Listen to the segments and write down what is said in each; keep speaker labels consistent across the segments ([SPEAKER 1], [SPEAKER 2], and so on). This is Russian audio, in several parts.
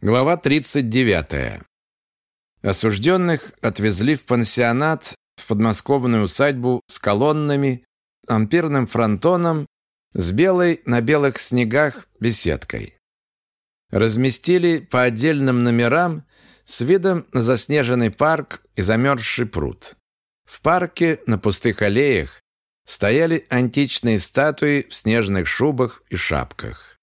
[SPEAKER 1] Глава 39. Осужденных отвезли в пансионат в подмосковную усадьбу с колоннами, ампирным фронтоном, с белой на белых снегах беседкой. Разместили по отдельным номерам с видом на заснеженный парк и замерзший пруд. В парке на пустых аллеях стояли античные статуи в снежных шубах и шапках.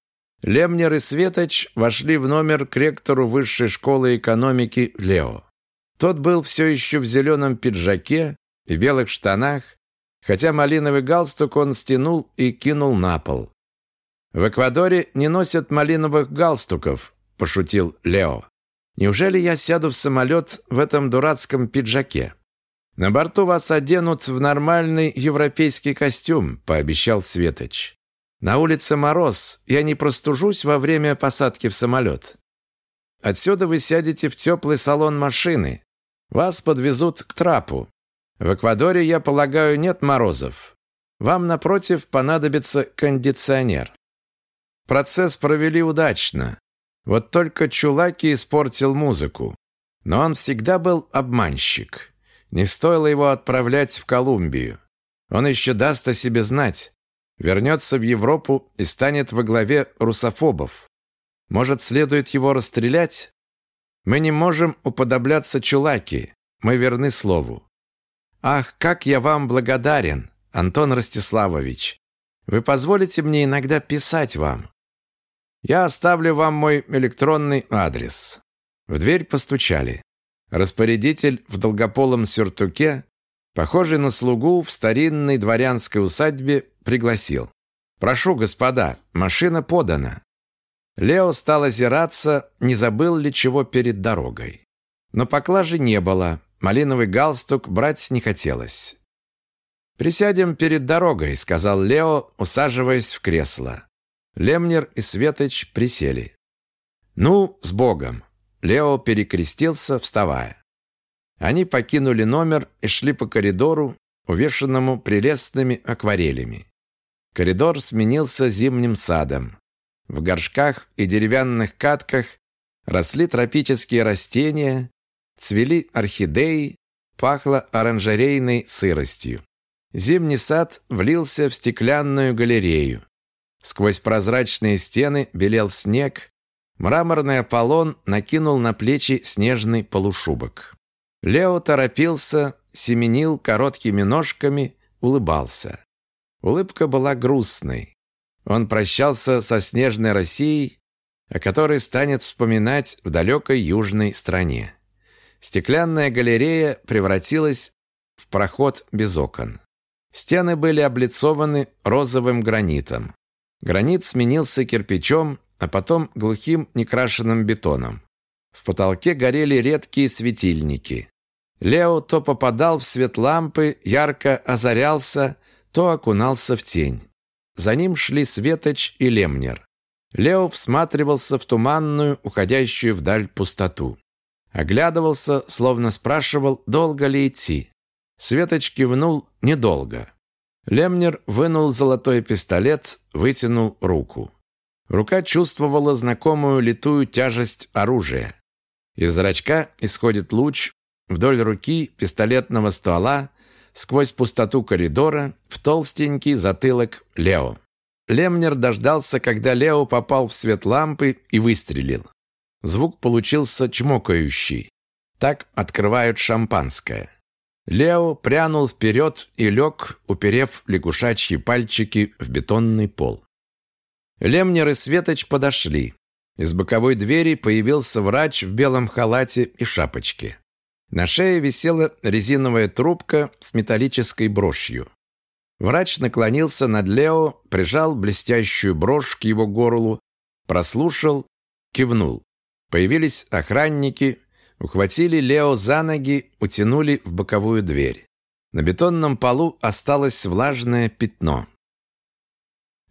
[SPEAKER 1] Лемнер и Светоч вошли в номер к ректору высшей школы экономики Лео. Тот был все еще в зеленом пиджаке и белых штанах, хотя малиновый галстук он стянул и кинул на пол. «В Эквадоре не носят малиновых галстуков», – пошутил Лео. «Неужели я сяду в самолет в этом дурацком пиджаке?» «На борту вас оденут в нормальный европейский костюм», – пообещал Светоч. На улице мороз, я не простужусь во время посадки в самолет. Отсюда вы сядете в теплый салон машины. Вас подвезут к трапу. В Эквадоре, я полагаю, нет морозов. Вам, напротив, понадобится кондиционер. Процесс провели удачно. Вот только Чулаки испортил музыку. Но он всегда был обманщик. Не стоило его отправлять в Колумбию. Он еще даст о себе знать вернется в Европу и станет во главе русофобов. Может, следует его расстрелять? Мы не можем уподобляться Чулаки. Мы верны слову. Ах, как я вам благодарен, Антон Ростиславович. Вы позволите мне иногда писать вам? Я оставлю вам мой электронный адрес. В дверь постучали. Распорядитель в долгополом сюртуке, похожий на слугу в старинной дворянской усадьбе, пригласил. «Прошу, господа, машина подана». Лео стал озираться, не забыл ли чего перед дорогой. Но поклажи не было, малиновый галстук брать не хотелось. «Присядем перед дорогой», — сказал Лео, усаживаясь в кресло. Лемнер и Светоч присели. «Ну, с Богом!» Лео перекрестился, вставая. Они покинули номер и шли по коридору, увешанному прелестными акварелями. Коридор сменился зимним садом. В горшках и деревянных катках росли тропические растения, цвели орхидеи, пахло оранжерейной сыростью. Зимний сад влился в стеклянную галерею. Сквозь прозрачные стены белел снег, мраморный Аполлон накинул на плечи снежный полушубок. Лео торопился, семенил короткими ножками, улыбался. Улыбка была грустной. Он прощался со снежной Россией, о которой станет вспоминать в далекой южной стране. Стеклянная галерея превратилась в проход без окон. Стены были облицованы розовым гранитом. Гранит сменился кирпичом, а потом глухим некрашенным бетоном. В потолке горели редкие светильники. Лео то попадал в свет лампы, ярко озарялся, то окунался в тень. За ним шли Светоч и Лемнер. Лео всматривался в туманную, уходящую вдаль пустоту. Оглядывался, словно спрашивал, долго ли идти. Светоч кивнул недолго. Лемнер вынул золотой пистолет, вытянул руку. Рука чувствовала знакомую литую тяжесть оружия. Из зрачка исходит луч, вдоль руки пистолетного ствола сквозь пустоту коридора в толстенький затылок Лео. Лемнер дождался, когда Лео попал в свет лампы и выстрелил. Звук получился чмокающий. Так открывают шампанское. Лео прянул вперед и лег, уперев лягушачьи пальчики в бетонный пол. Лемнер и Светоч подошли. Из боковой двери появился врач в белом халате и шапочке. На шее висела резиновая трубка с металлической брошью. Врач наклонился над Лео, прижал блестящую брошь к его горлу, прослушал, кивнул. Появились охранники, ухватили Лео за ноги, утянули в боковую дверь. На бетонном полу осталось влажное пятно.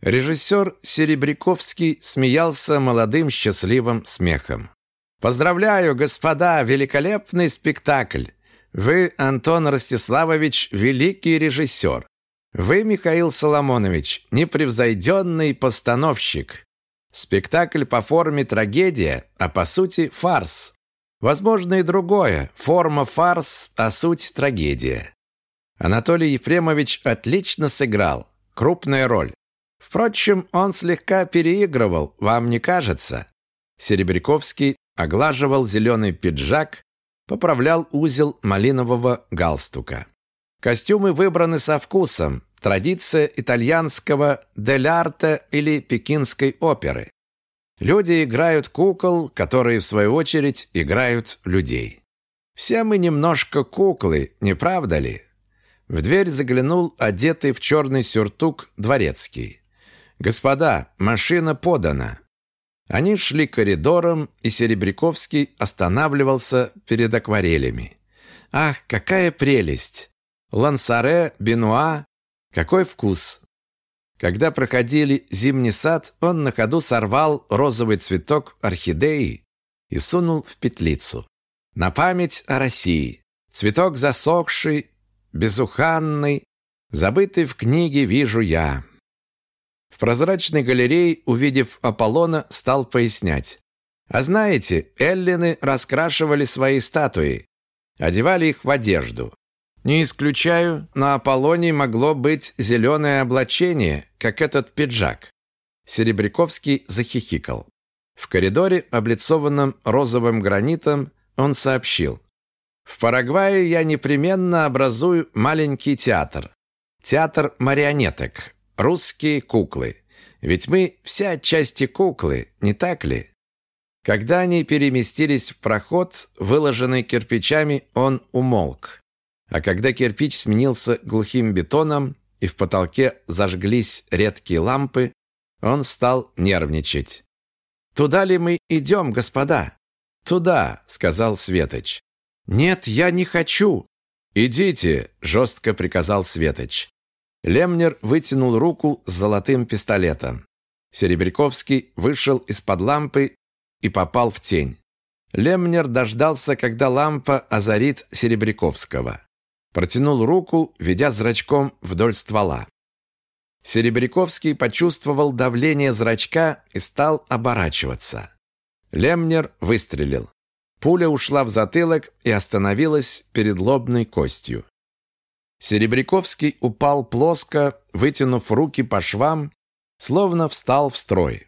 [SPEAKER 1] Режиссер Серебряковский смеялся молодым счастливым смехом. Поздравляю, господа, великолепный спектакль. Вы, Антон Ростиславович, великий режиссер. Вы, Михаил Соломонович, непревзойденный постановщик. Спектакль по форме трагедия, а по сути фарс. Возможно и другое. Форма фарс, а суть трагедия. Анатолий Ефремович отлично сыграл. Крупная роль. Впрочем, он слегка переигрывал, вам не кажется? Серебряковский оглаживал зеленый пиджак, поправлял узел малинового галстука. Костюмы выбраны со вкусом, традиция итальянского дель арте или пекинской оперы. Люди играют кукол, которые, в свою очередь, играют людей. Все мы немножко куклы, не правда ли? В дверь заглянул одетый в черный сюртук дворецкий. «Господа, машина подана». Они шли коридором, и Серебряковский останавливался перед акварелями. «Ах, какая прелесть! Лансаре, Бенуа, какой вкус!» Когда проходили зимний сад, он на ходу сорвал розовый цветок орхидеи и сунул в петлицу. На память о России. Цветок засохший, безуханный, забытый в книге вижу я. В прозрачной галерее, увидев Аполлона, стал пояснять. А знаете, эллины раскрашивали свои статуи, одевали их в одежду. Не исключаю, на Аполлоне могло быть зеленое облачение, как этот пиджак. Серебряковский захихикал. В коридоре, облицованном розовым гранитом, он сообщил. В Парагвае я непременно образую маленький театр. Театр марионеток. Русские куклы. Ведь мы все отчасти куклы, не так ли? Когда они переместились в проход, выложенный кирпичами, он умолк. А когда кирпич сменился глухим бетоном и в потолке зажглись редкие лампы, он стал нервничать. «Туда ли мы идем, господа?» «Туда», — сказал Светоч. «Нет, я не хочу!» «Идите!» – жестко приказал Светоч. Лемнер вытянул руку с золотым пистолетом. Серебряковский вышел из-под лампы и попал в тень. Лемнер дождался, когда лампа озарит Серебряковского. Протянул руку, ведя зрачком вдоль ствола. Серебряковский почувствовал давление зрачка и стал оборачиваться. Лемнер выстрелил. Пуля ушла в затылок и остановилась перед лобной костью. Серебряковский упал плоско, вытянув руки по швам, словно встал в строй.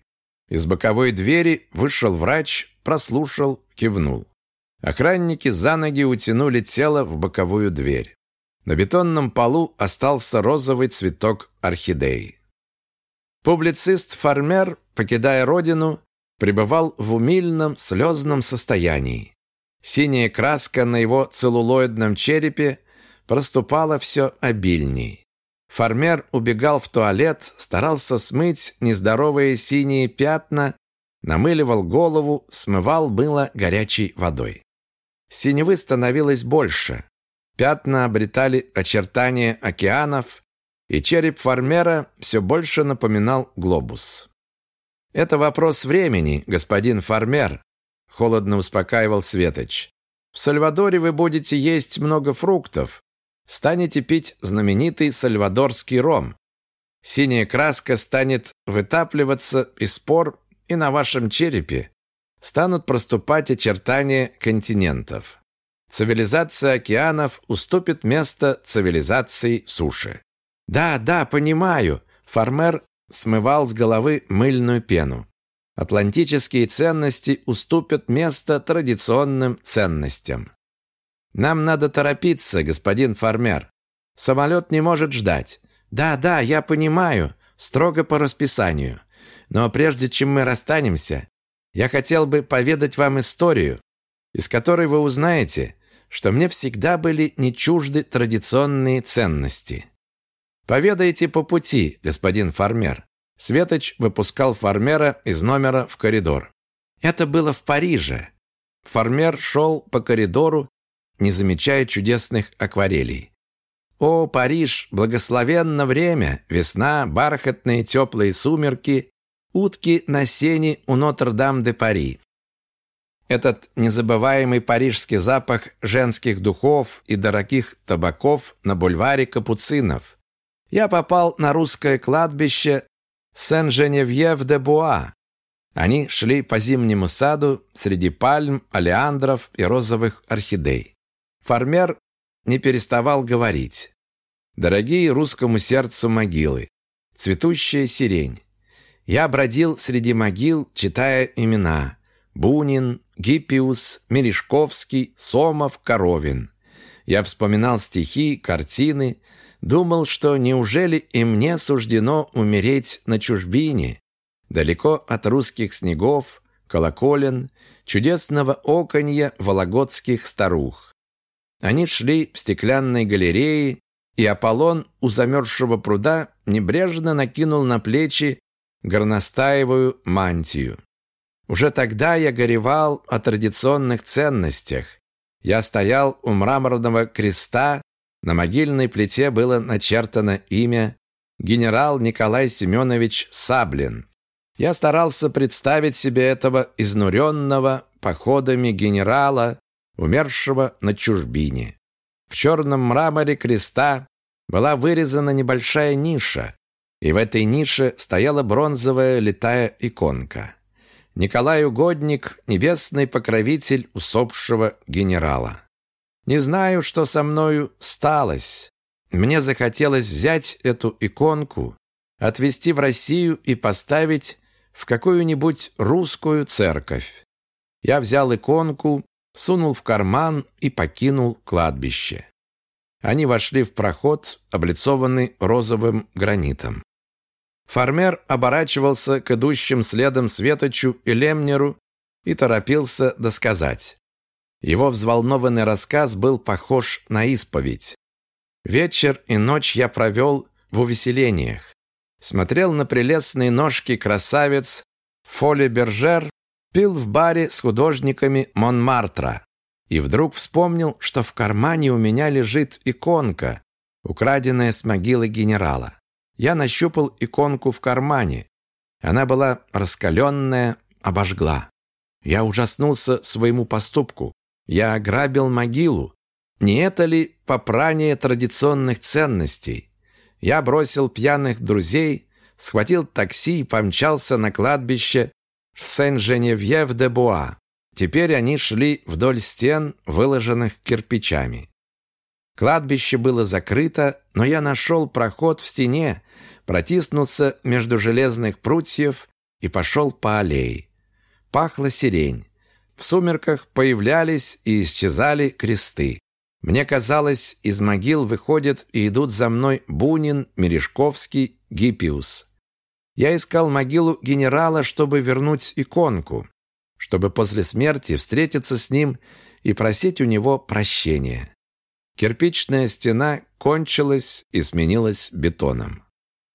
[SPEAKER 1] Из боковой двери вышел врач, прослушал, кивнул. Охранники за ноги утянули тело в боковую дверь. На бетонном полу остался розовый цветок орхидеи. Публицист Фармер, покидая родину, пребывал в умильном слезном состоянии. Синяя краска на его целлулоидном черепе проступала все обильней. Фармер убегал в туалет, старался смыть нездоровые синие пятна, намыливал голову, смывал мыло горячей водой. Синевы становилось больше. Пятна обретали очертания океанов, и череп фармера все больше напоминал глобус. «Это вопрос времени, господин фармер», – холодно успокаивал Светоч. «В Сальвадоре вы будете есть много фруктов, станете пить знаменитый сальвадорский ром. Синяя краска станет вытапливаться из пор, и на вашем черепе станут проступать очертания континентов. Цивилизация океанов уступит место цивилизации суши. Да, да, понимаю. Фармер смывал с головы мыльную пену. Атлантические ценности уступят место традиционным ценностям. Нам надо торопиться, господин фармер. Самолет не может ждать. Да, да, я понимаю, строго по расписанию. Но прежде чем мы расстанемся, я хотел бы поведать вам историю, из которой вы узнаете, что мне всегда были не чужды традиционные ценности. Поведайте по пути, господин фармер. Светоч выпускал фармера из номера в коридор. Это было в Париже. Фармер шел по коридору, не замечая чудесных акварелей. О, Париж, благословенно время, весна, бархатные теплые сумерки, утки на сене у Нотр-Дам-де-Пари. Этот незабываемый парижский запах женских духов и дорогих табаков на бульваре Капуцинов я попал на русское кладбище Сен-Женевьев-де-Буа. Они шли по зимнему саду среди пальм, алиандров и розовых орхидей. Фармер не переставал говорить. Дорогие русскому сердцу могилы, цветущая сирень. Я бродил среди могил, читая имена. Бунин, Гиппиус, Мережковский, Сомов, Коровин. Я вспоминал стихи, картины, думал, что неужели и мне суждено умереть на чужбине, далеко от русских снегов, колоколен, чудесного оконья вологодских старух. Они шли в стеклянной галерее, и Аполлон у замерзшего пруда небрежно накинул на плечи горностаевую мантию. Уже тогда я горевал о традиционных ценностях. Я стоял у мраморного креста, на могильной плите было начертано имя генерал Николай Семенович Саблин. Я старался представить себе этого изнуренного походами генерала, умершего на чужбине. В черном мраморе креста была вырезана небольшая ниша, и в этой нише стояла бронзовая литая иконка. Николай Угодник – небесный покровитель усопшего генерала. Не знаю, что со мною сталось. Мне захотелось взять эту иконку, отвезти в Россию и поставить в какую-нибудь русскую церковь. Я взял иконку, сунул в карман и покинул кладбище. Они вошли в проход, облицованный розовым гранитом. Фармер оборачивался к идущим следом Светочу и Лемнеру и торопился досказать. Его взволнованный рассказ был похож на исповедь. Вечер и ночь я провел в увеселениях смотрел на прелестные ножки красавец Фоли Бержер, пил в баре с художниками Монмартра и вдруг вспомнил, что в кармане у меня лежит иконка, украденная с могилы генерала. Я нащупал иконку в кармане. Она была раскаленная, обожгла. Я ужаснулся своему поступку. Я ограбил могилу. Не это ли попрание традиционных ценностей? Я бросил пьяных друзей, схватил такси и помчался на кладбище Сен-Женевьев-де-Буа. Теперь они шли вдоль стен, выложенных кирпичами. Кладбище было закрыто, но я нашел проход в стене, протиснулся между железных прутьев и пошел по аллее. Пахла сирень. В сумерках появлялись и исчезали кресты. Мне казалось, из могил выходят и идут за мной Бунин, Мережковский, Гиппиус. Я искал могилу генерала, чтобы вернуть иконку, чтобы после смерти встретиться с ним и просить у него прощения. Кирпичная стена кончилась и сменилась бетоном.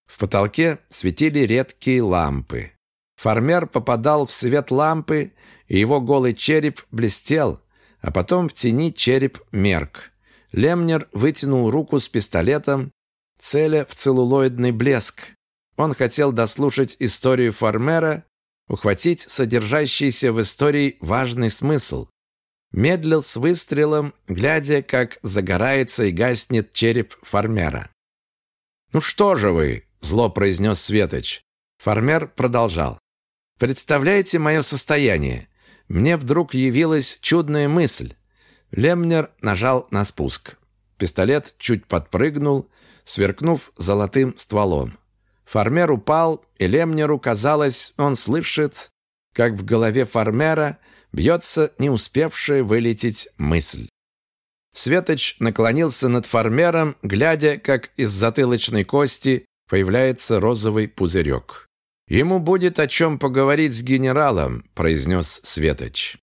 [SPEAKER 1] В потолке светили редкие лампы. Фармер попадал в свет лампы, и его голый череп блестел, а потом в тени череп мерк. Лемнер вытянул руку с пистолетом, целя в целлулоидный блеск. Он хотел дослушать историю Фармера, ухватить содержащийся в истории важный смысл. Медлил с выстрелом, глядя, как загорается и гаснет череп Фармера. «Ну что же вы?» – зло произнес Светоч. Фармер продолжал. «Представляете мое состояние? Мне вдруг явилась чудная мысль. Лемнер нажал на спуск. Пистолет чуть подпрыгнул, сверкнув золотым стволом. Фармер упал, и Лемнеру казалось, он слышит, как в голове фармера бьется не успевшая вылететь мысль. Светоч наклонился над фармером, глядя, как из затылочной кости появляется розовый пузырек. «Ему будет о чем поговорить с генералом», – произнес Светоч.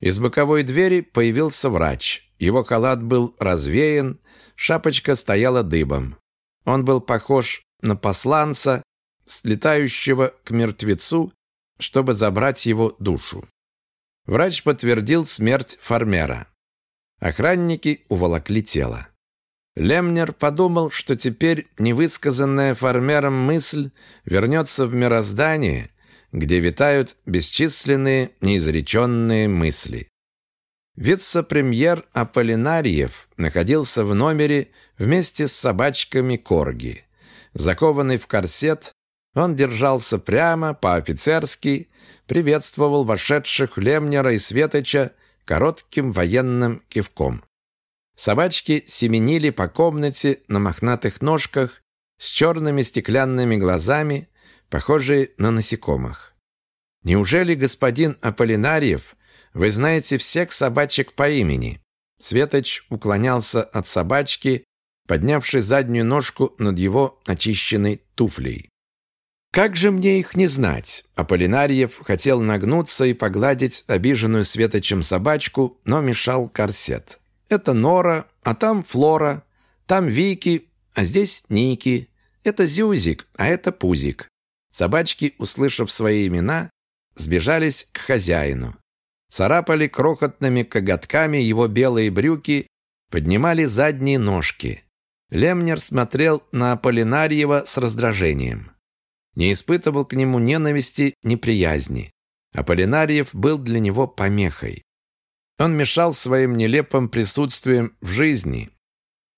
[SPEAKER 1] Из боковой двери появился врач. Его халат был развеян, шапочка стояла дыбом. Он был похож на посланца, слетающего к мертвецу, чтобы забрать его душу. Врач подтвердил смерть фармера. Охранники уволокли тело. Лемнер подумал, что теперь невысказанная фармером мысль вернется в мироздание, где витают бесчисленные неизреченные мысли. Вице-премьер Аполлинариев находился в номере вместе с собачками Корги. Закованный в корсет, Он держался прямо, по-офицерски, приветствовал вошедших Лемнера и Светоча коротким военным кивком. Собачки семенили по комнате на мохнатых ножках с черными стеклянными глазами, похожие на насекомых. «Неужели, господин Аполлинариев, вы знаете всех собачек по имени?» Светоч уклонялся от собачки, поднявший заднюю ножку над его очищенной туфлей. «Как же мне их не знать?» Аполлинариев хотел нагнуться и погладить обиженную Светочем собачку, но мешал корсет. Это Нора, а там Флора, там Вики, а здесь Ники. Это Зюзик, а это Пузик. Собачки, услышав свои имена, сбежались к хозяину. Царапали крохотными коготками его белые брюки, поднимали задние ножки. Лемнер смотрел на Аполлинарьева с раздражением. Не испытывал к нему ненависти, неприязни. Аполлинарьев был для него помехой. Он мешал своим нелепым присутствием в жизни,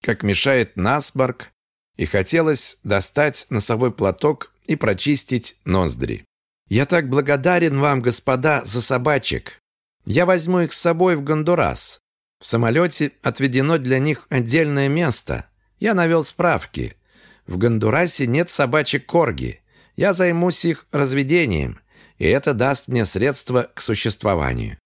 [SPEAKER 1] как мешает насморк, и хотелось достать носовой платок и прочистить ноздри. «Я так благодарен вам, господа, за собачек. Я возьму их с собой в Гондурас. В самолете отведено для них отдельное место. Я навел справки. В Гондурасе нет собачек корги. Я займусь их разведением, и это даст мне средства к существованию.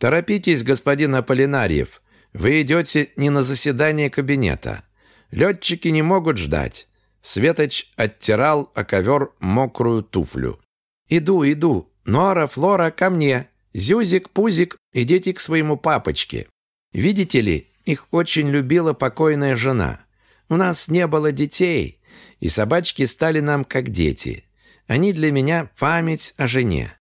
[SPEAKER 1] «Торопитесь, господин Аполлинарьев. Вы идете не на заседание кабинета. Летчики не могут ждать». Светоч оттирал о ковер мокрую туфлю. «Иду, иду. Нора, Флора, ко мне. Зюзик, Пузик, идите к своему папочке. Видите ли, их очень любила покойная жена. У нас не было детей, и собачки стали нам как дети. Они для меня память о жене.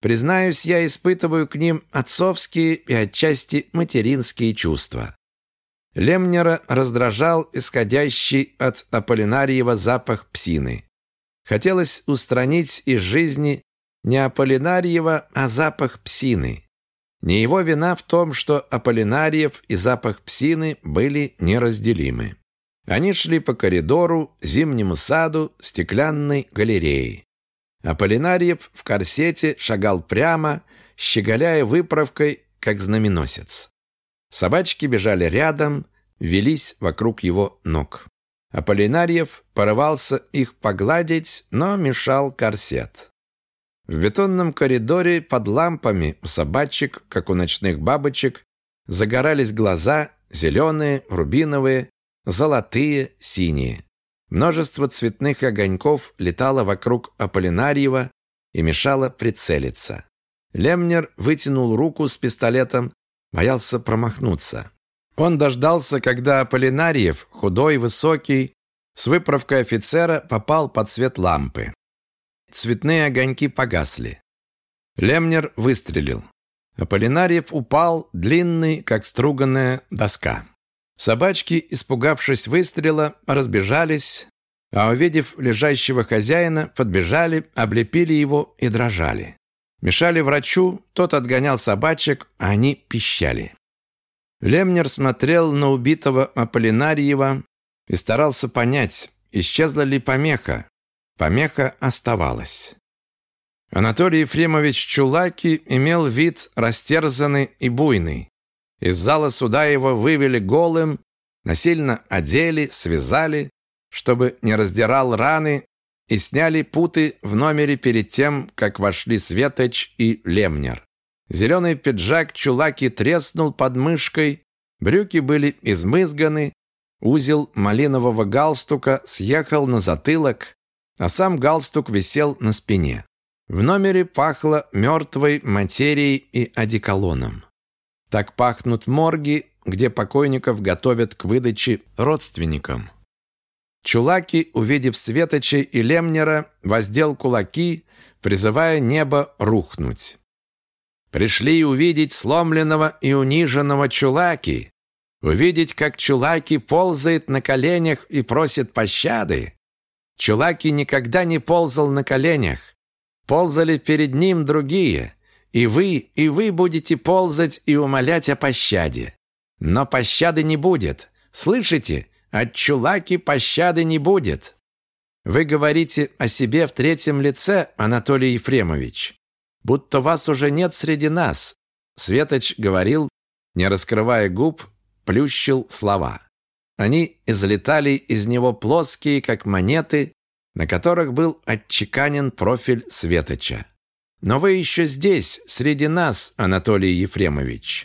[SPEAKER 1] Признаюсь, я испытываю к ним отцовские и отчасти материнские чувства. Лемнера раздражал исходящий от Аполлинариева запах псины. Хотелось устранить из жизни не Аполлинариева, а запах псины. Не его вина в том, что Аполлинариев и запах псины были неразделимы. Они шли по коридору, зимнему саду, стеклянной галереи. Аполлинариев в корсете шагал прямо, щеголяя выправкой, как знаменосец. Собачки бежали рядом, велись вокруг его ног. Аполлинариев порывался их погладить, но мешал корсет. В бетонном коридоре под лампами у собачек, как у ночных бабочек, загорались глаза, зеленые, рубиновые, золотые, синие. Множество цветных огоньков летало вокруг Аполлинариева и мешало прицелиться. Лемнер вытянул руку с пистолетом, боялся промахнуться. Он дождался, когда Аполлинариев, худой, высокий, с выправкой офицера, попал под свет лампы. Цветные огоньки погасли. Лемнер выстрелил. Аполлинариев упал, длинный, как струганная доска. Собачки, испугавшись выстрела, разбежались, а увидев лежащего хозяина, подбежали, облепили его и дрожали. Мешали врачу, тот отгонял собачек, а они пищали. Лемнер смотрел на убитого Аполлинариева и старался понять, исчезла ли помеха. Помеха оставалась. Анатолий Ефремович Чулаки имел вид растерзанный и буйный. Из зала суда его вывели голым, насильно одели, связали, чтобы не раздирал раны, и сняли путы в номере перед тем, как вошли Светоч и Лемнер. Зеленый пиджак чулаки треснул под мышкой, брюки были измызганы, узел малинового галстука съехал на затылок, а сам галстук висел на спине. В номере пахло мертвой материей и одеколоном. Так пахнут морги, где покойников готовят к выдаче родственникам. Чулаки, увидев Светоча и Лемнера, воздел кулаки, призывая небо рухнуть. Пришли увидеть сломленного и униженного Чулаки, увидеть, как Чулаки ползает на коленях и просит пощады. Чулаки никогда не ползал на коленях. Ползали перед ним другие, и вы, и вы будете ползать и умолять о пощаде. Но пощады не будет. Слышите? От чулаки пощады не будет. Вы говорите о себе в третьем лице, Анатолий Ефремович, будто вас уже нет среди нас. Светоч говорил, не раскрывая губ, плющил слова. Они излетали из него плоские, как монеты, на которых был отчеканен профиль Светоча. Но вы еще здесь, среди нас, Анатолий Ефремович.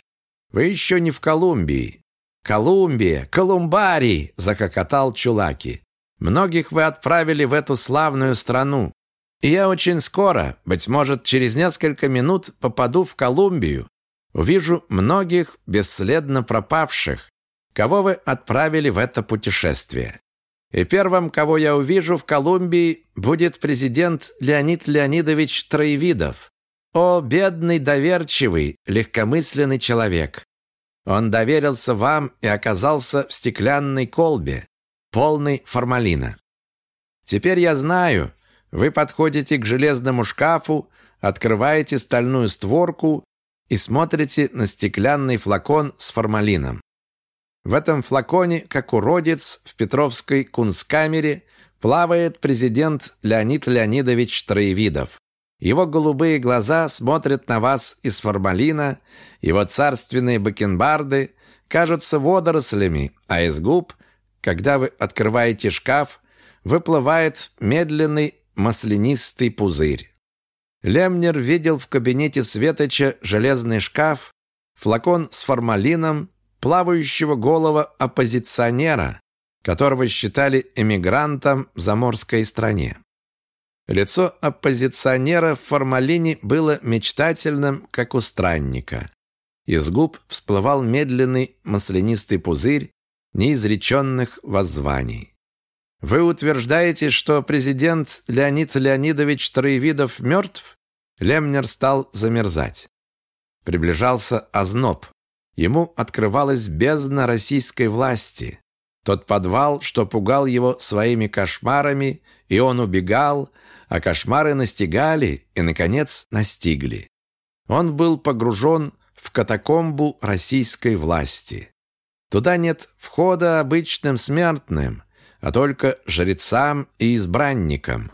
[SPEAKER 1] Вы еще не в Колумбии. Колумбия, Колумбарий, закокотал Чулаки. Многих вы отправили в эту славную страну. И я очень скоро, быть может, через несколько минут попаду в Колумбию. Увижу многих бесследно пропавших, кого вы отправили в это путешествие. И первым, кого я увижу в Колумбии, будет президент Леонид Леонидович Троевидов. О, бедный, доверчивый, легкомысленный человек! Он доверился вам и оказался в стеклянной колбе, полной формалина. Теперь я знаю, вы подходите к железному шкафу, открываете стальную створку и смотрите на стеклянный флакон с формалином. В этом флаконе, как уродец в Петровской кунсткамере, плавает президент Леонид Леонидович Троевидов. Его голубые глаза смотрят на вас из формалина, его царственные бакенбарды кажутся водорослями, а из губ, когда вы открываете шкаф, выплывает медленный маслянистый пузырь. Лемнер видел в кабинете Светоча железный шкаф, флакон с формалином плавающего голого оппозиционера, которого считали эмигрантом в заморской стране. Лицо оппозиционера в формалине было мечтательным, как у странника. Из губ всплывал медленный маслянистый пузырь неизреченных воззваний. Вы утверждаете, что президент Леонид Леонидович Троевидов мертв? Лемнер стал замерзать. Приближался озноб. Ему открывалась бездна российской власти. Тот подвал, что пугал его своими кошмарами, и он убегал, а кошмары настигали и, наконец, настигли. Он был погружен в катакомбу российской власти. Туда нет входа обычным смертным, а только жрецам и избранникам.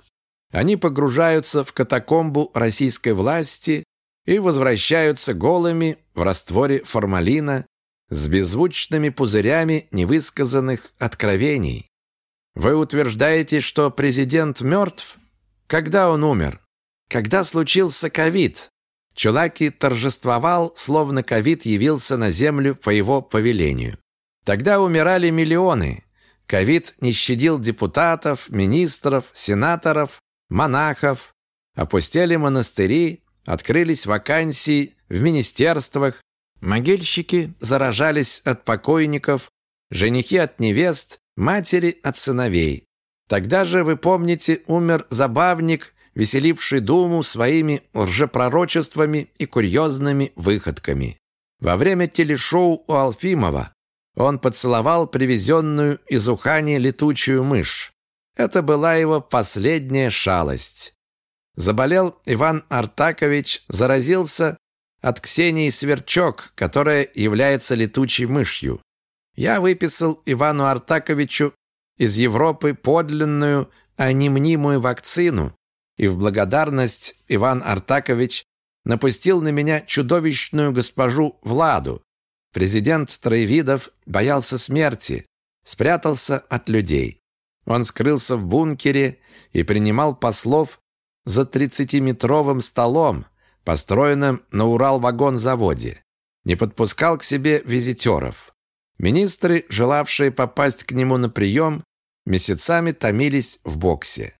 [SPEAKER 1] Они погружаются в катакомбу российской власти и возвращаются голыми в растворе формалина с беззвучными пузырями невысказанных откровений. Вы утверждаете, что президент мертв? Когда он умер? Когда случился ковид? Чулаки торжествовал, словно ковид явился на землю по его повелению. Тогда умирали миллионы. Ковид не щадил депутатов, министров, сенаторов, монахов. Опустели монастыри, Открылись вакансии в министерствах, могильщики заражались от покойников, женихи от невест, матери от сыновей. Тогда же, вы помните, умер забавник, веселивший Думу своими лжепророчествами и курьезными выходками. Во время телешоу у Алфимова он поцеловал привезенную из Ухани летучую мышь. Это была его последняя шалость. Заболел Иван Артакович, заразился от Ксении Сверчок, которая является летучей мышью. Я выписал Ивану Артаковичу из Европы подлинную, а не мнимую вакцину, и в благодарность Иван Артакович напустил на меня чудовищную госпожу Владу. Президент Троевидов боялся смерти, спрятался от людей. Он скрылся в бункере и принимал послов за 30-метровым столом, построенным на Урал-вагон-заводе. Не подпускал к себе визитеров. Министры, желавшие попасть к нему на прием, месяцами томились в боксе.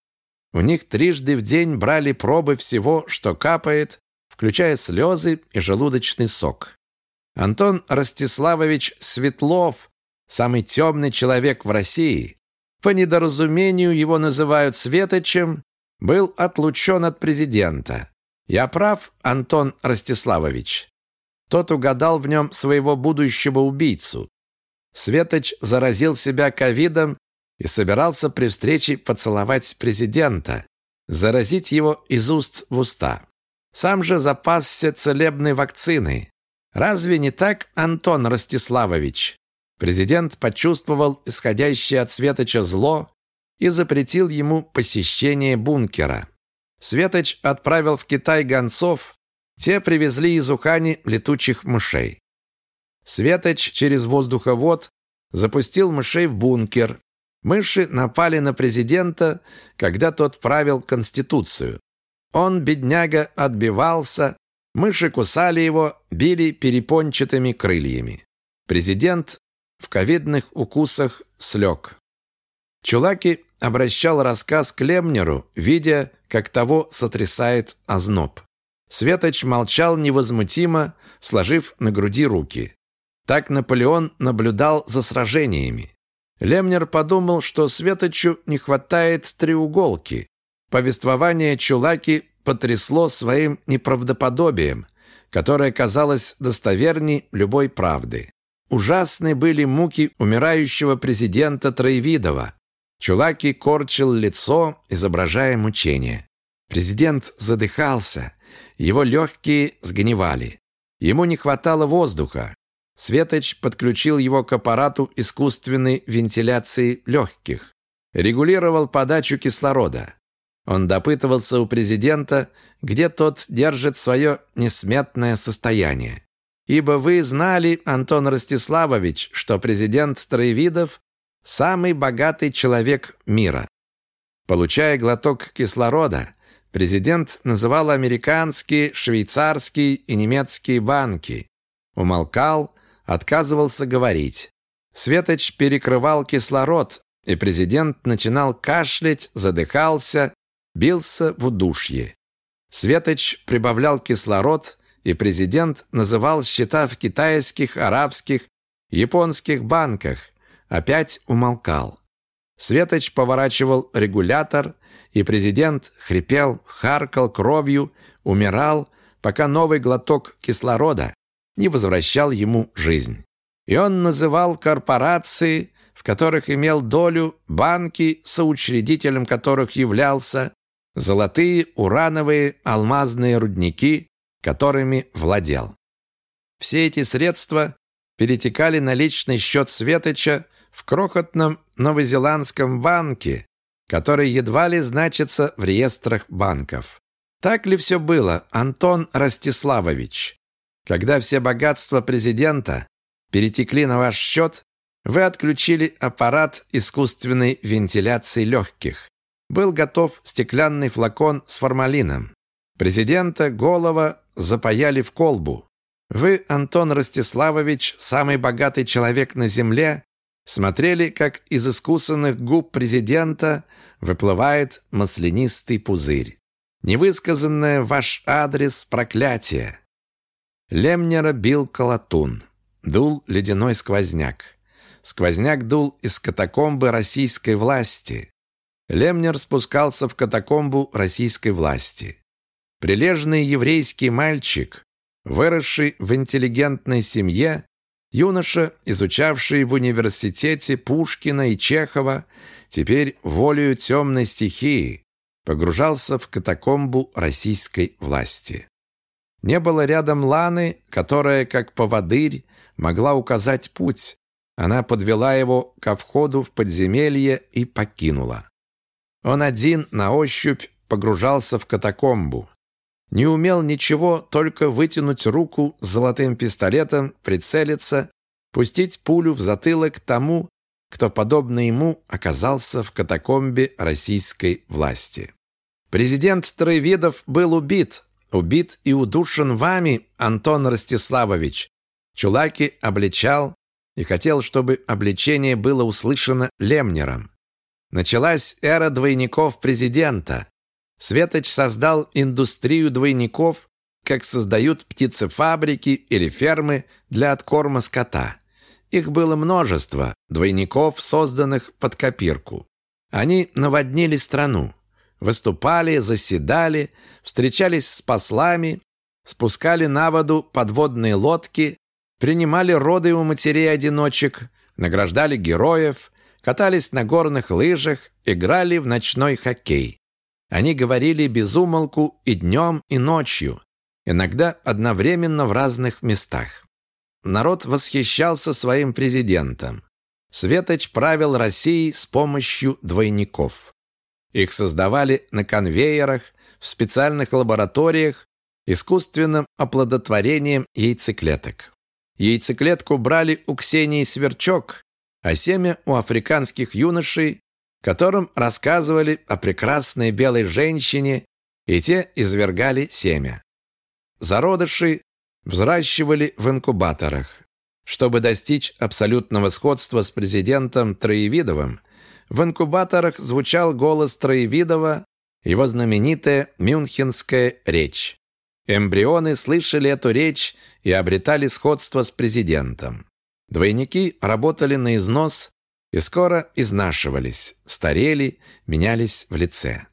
[SPEAKER 1] У них трижды в день брали пробы всего, что капает, включая слезы и желудочный сок. Антон Ростиславович Светлов, самый темный человек в России, по недоразумению его называют Светочем, был отлучен от президента. Я прав, Антон Ростиславович? Тот угадал в нем своего будущего убийцу. Светоч заразил себя ковидом и собирался при встрече поцеловать президента, заразить его из уст в уста. Сам же запасся целебной вакциной. Разве не так, Антон Ростиславович? Президент почувствовал исходящее от Светоча зло и запретил ему посещение бункера. Светоч отправил в Китай гонцов, те привезли из Ухани летучих мышей. Светоч через воздуховод запустил мышей в бункер. Мыши напали на президента, когда тот правил Конституцию. Он, бедняга, отбивался, мыши кусали его, били перепончатыми крыльями. Президент в ковидных укусах слег. Чулаки обращал рассказ к Лемнеру, видя, как того сотрясает озноб. Светоч молчал невозмутимо, сложив на груди руки. Так Наполеон наблюдал за сражениями. Лемнер подумал, что Светочу не хватает треуголки. Повествование Чулаки потрясло своим неправдоподобием, которое казалось достоверней любой правды. Ужасны были муки умирающего президента Троевидова. Чулаки корчил лицо, изображая мучение. Президент задыхался, его легкие сгнивали. Ему не хватало воздуха. Светоч подключил его к аппарату искусственной вентиляции легких. Регулировал подачу кислорода. Он допытывался у президента, где тот держит свое несметное состояние. Ибо вы знали, Антон Ростиславович, что президент Троевидов – самый богатый человек мира. Получая глоток кислорода, Президент называл американские, швейцарские и немецкие банки. Умолкал, отказывался говорить. Светоч перекрывал кислород, и президент начинал кашлять, задыхался, бился в удушье. Светоч прибавлял кислород, и президент называл счета в китайских, арабских, японских банках. Опять умолкал. Светоч поворачивал регулятор, и президент хрипел, харкал кровью, умирал, пока новый глоток кислорода не возвращал ему жизнь. И он называл корпорации, в которых имел долю, банки, соучредителем которых являлся, золотые, урановые, алмазные рудники, которыми владел. Все эти средства перетекали на личный счет Светоча в крохотном новозеландском банке, который едва ли значится в реестрах банков. Так ли все было, Антон Ростиславович? Когда все богатства президента перетекли на ваш счет, вы отключили аппарат искусственной вентиляции легких. Был готов стеклянный флакон с формалином. Президента голова запаяли в колбу. Вы, Антон Ростиславович, самый богатый человек на земле, смотрели, как из искусанных губ президента выплывает маслянистый пузырь. Невысказанное ваш адрес проклятие. Лемнера бил колотун. Дул ледяной сквозняк. Сквозняк дул из катакомбы российской власти. Лемнер спускался в катакомбу российской власти. Прилежный еврейский мальчик, выросший в интеллигентной семье, Юноша, изучавший в университете Пушкина и Чехова, теперь волею темной стихии погружался в катакомбу российской власти. Не было рядом Ланы, которая, как поводырь, могла указать путь. Она подвела его ко входу в подземелье и покинула. Он один на ощупь погружался в катакомбу. Не умел ничего, только вытянуть руку с золотым пистолетом, прицелиться, пустить пулю в затылок тому, кто, подобно ему, оказался в катакомбе российской власти. Президент Троевидов был убит, убит и удушен вами, Антон Ростиславович. Чулаки обличал и хотел, чтобы обличение было услышано Лемнером. Началась эра двойников президента. Светоч создал индустрию двойников, как создают птицефабрики или фермы для откорма скота. Их было множество, двойников, созданных под копирку. Они наводнили страну, выступали, заседали, встречались с послами, спускали на воду подводные лодки, принимали роды у матерей-одиночек, награждали героев, катались на горных лыжах, играли в ночной хоккей. Они говорили без умолку и днем, и ночью, иногда одновременно в разных местах. Народ восхищался своим президентом. Светоч правил Россией с помощью двойников. Их создавали на конвейерах, в специальных лабораториях, искусственным оплодотворением яйцеклеток. Яйцеклетку брали у Ксении Сверчок, а семя у африканских юношей, которым рассказывали о прекрасной белой женщине, и те извергали семя. Зародыши взращивали в инкубаторах. Чтобы достичь абсолютного сходства с президентом Троевидовым, в инкубаторах звучал голос Троевидова, его знаменитая мюнхенская речь. Эмбрионы слышали эту речь и обретали сходство с президентом. Двойники работали на износ и скоро изнашивались, старели, менялись в лице.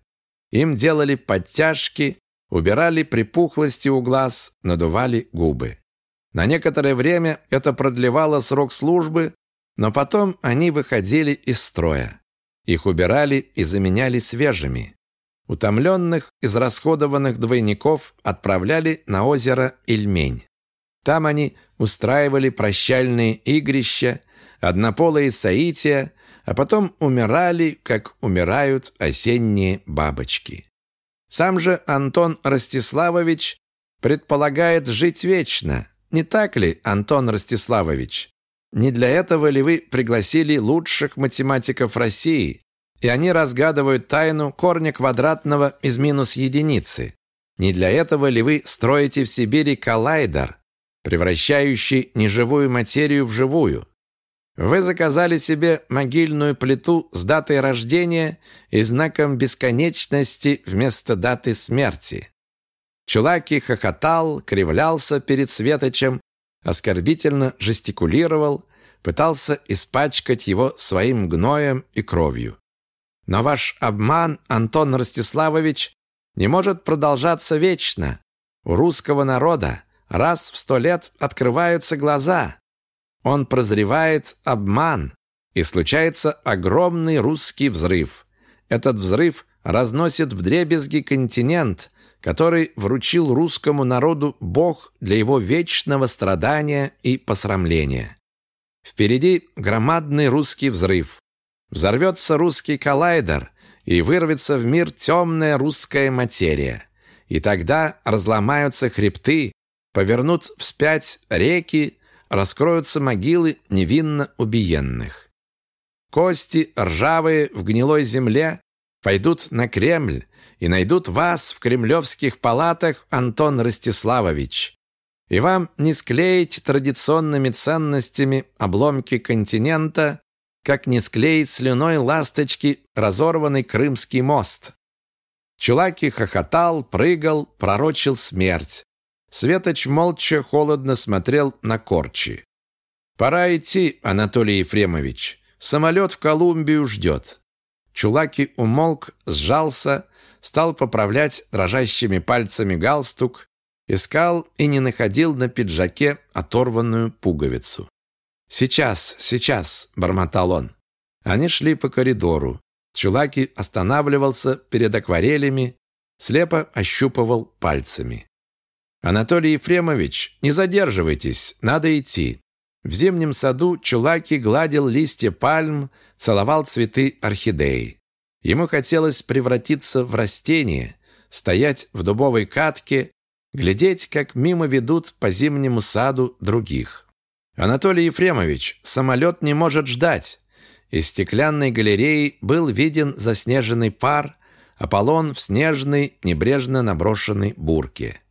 [SPEAKER 1] Им делали подтяжки, убирали припухлости у глаз, надували губы. На некоторое время это продлевало срок службы, но потом они выходили из строя. Их убирали и заменяли свежими. Утомленных, израсходованных двойников отправляли на озеро Ильмень. Там они устраивали прощальные игрища, однополые соития, а потом умирали, как умирают осенние бабочки. Сам же Антон Ростиславович предполагает жить вечно, не так ли, Антон Ростиславович? Не для этого ли вы пригласили лучших математиков России, и они разгадывают тайну корня квадратного из минус единицы? Не для этого ли вы строите в Сибири коллайдер, превращающий неживую материю в живую? Вы заказали себе могильную плиту с датой рождения и знаком бесконечности вместо даты смерти. Чулаки хохотал, кривлялся перед Светочем, оскорбительно жестикулировал, пытался испачкать его своим гноем и кровью. Но ваш обман, Антон Ростиславович, не может продолжаться вечно. У русского народа раз в сто лет открываются глаза. Он прозревает обман, и случается огромный русский взрыв. Этот взрыв разносит вдребезги континент, который вручил русскому народу Бог для его вечного страдания и посрамления. Впереди громадный русский взрыв. Взорвется русский коллайдер, и вырвется в мир темная русская материя. И тогда разломаются хребты, повернут вспять реки, раскроются могилы невинно убиенных. Кости, ржавые в гнилой земле, пойдут на Кремль, и найдут вас в кремлевских палатах, Антон Ростиславович. И вам не склеить традиционными ценностями обломки континента, как не склеить слюной ласточки разорванный Крымский мост. Чулаки хохотал, прыгал, пророчил смерть. Светоч молча холодно смотрел на корчи. «Пора идти, Анатолий Ефремович. Самолет в Колумбию ждет». Чулаки умолк, сжался, стал поправлять дрожащими пальцами галстук, искал и не находил на пиджаке оторванную пуговицу. «Сейчас, сейчас!» – бормотал он. Они шли по коридору. Чулаки останавливался перед акварелями, слепо ощупывал пальцами. «Анатолий Ефремович, не задерживайтесь, надо идти». В зимнем саду Чулаки гладил листья пальм, целовал цветы орхидеи. Ему хотелось превратиться в растение, стоять в дубовой катке, глядеть, как мимо ведут по зимнему саду других. Анатолий Ефремович, самолет не может ждать. Из стеклянной галереи был виден заснеженный пар, Аполлон в снежной, небрежно наброшенной бурке.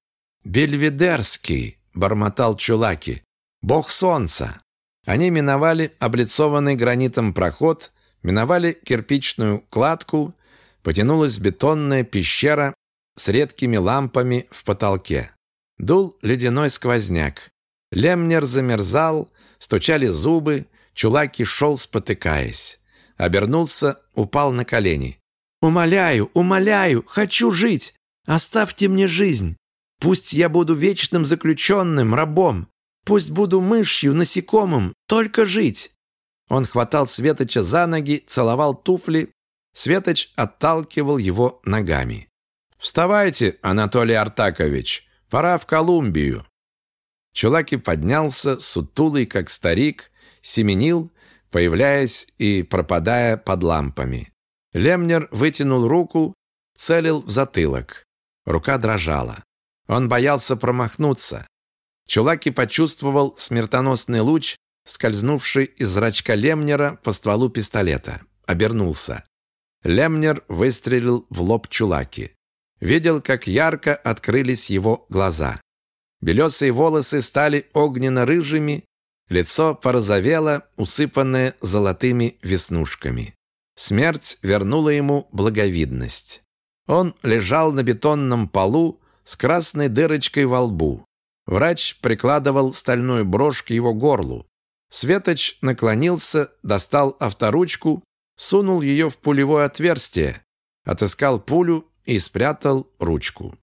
[SPEAKER 1] «Бельведерский!» – бормотал Чулаки. «Бог солнца!» Они миновали облицованный гранитом проход Миновали кирпичную кладку, потянулась бетонная пещера с редкими лампами в потолке. Дул ледяной сквозняк. Лемнер замерзал, стучали зубы, Чулаки шел, спотыкаясь. Обернулся, упал на колени. «Умоляю, умоляю, хочу жить! Оставьте мне жизнь! Пусть я буду вечным заключенным, рабом! Пусть буду мышью, насекомым, только жить! Он хватал Светоча за ноги, целовал туфли. Светоч отталкивал его ногами. «Вставайте, Анатолий Артакович, пора в Колумбию». Чулаки поднялся, сутулый, как старик, семенил, появляясь и пропадая под лампами. Лемнер вытянул руку, целил в затылок. Рука дрожала. Он боялся промахнуться. Чулаки почувствовал смертоносный луч, скользнувший из зрачка Лемнера по стволу пистолета. Обернулся. Лемнер выстрелил в лоб Чулаки. Видел, как ярко открылись его глаза. Белесые волосы стали огненно-рыжими, лицо порозовело, усыпанное золотыми веснушками. Смерть вернула ему благовидность. Он лежал на бетонном полу с красной дырочкой во лбу. Врач прикладывал стальную брошь к его горлу. Светоч наклонился, достал авторучку, сунул ее в пулевое отверстие, отыскал пулю и спрятал ручку.